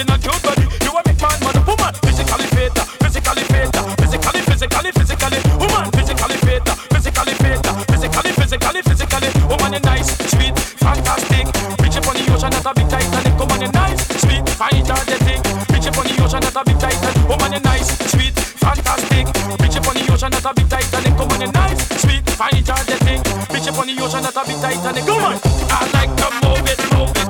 Original cute body. You a make man, mother. Woman, physically fit. Physically fit. Physically, physically, physically. Woman, physically fit. Physically fit. Physically, physically, physically. Woman, you nice, sweet, fantastic. Reach up on the ocean, that's a big Titanic. Woman, you nice, sweet, fine, energetic. Reach up on the ocean, that's a big Titanic. Woman, you nice, sweet, fantastic. Reach up on the ocean, that's a big Titanic. Woman, you nice, sweet, fine, energetic. Reach up on the ocean, that's a big Titanic. Come on. I like to move it, move it.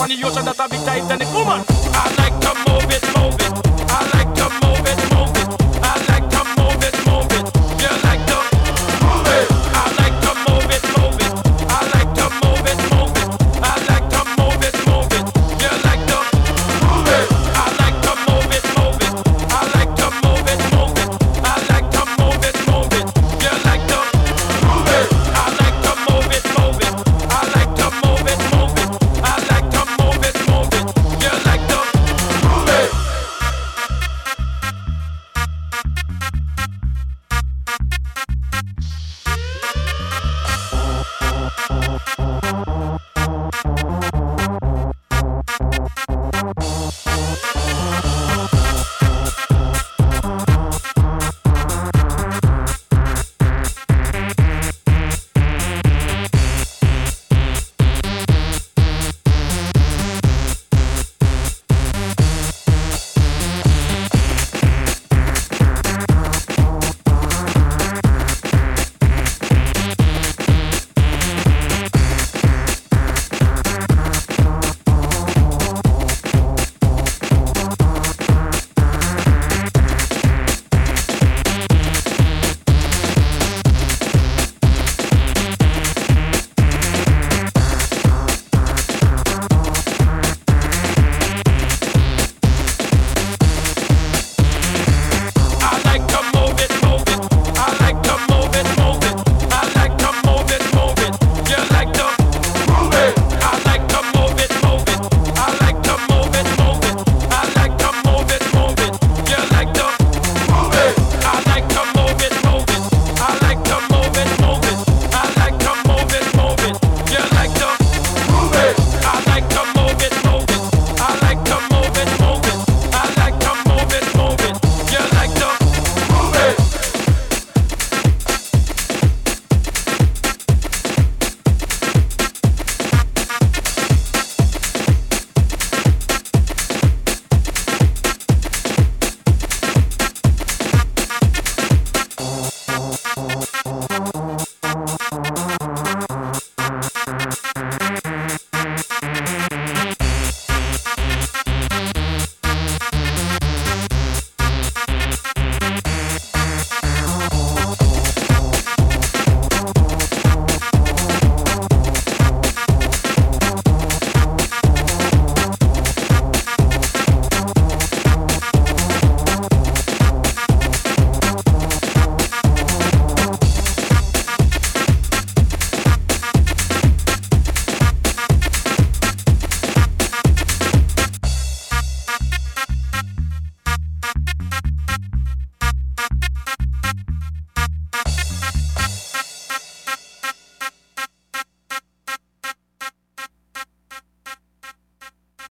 on the ocean that's a big Titanic. Woman,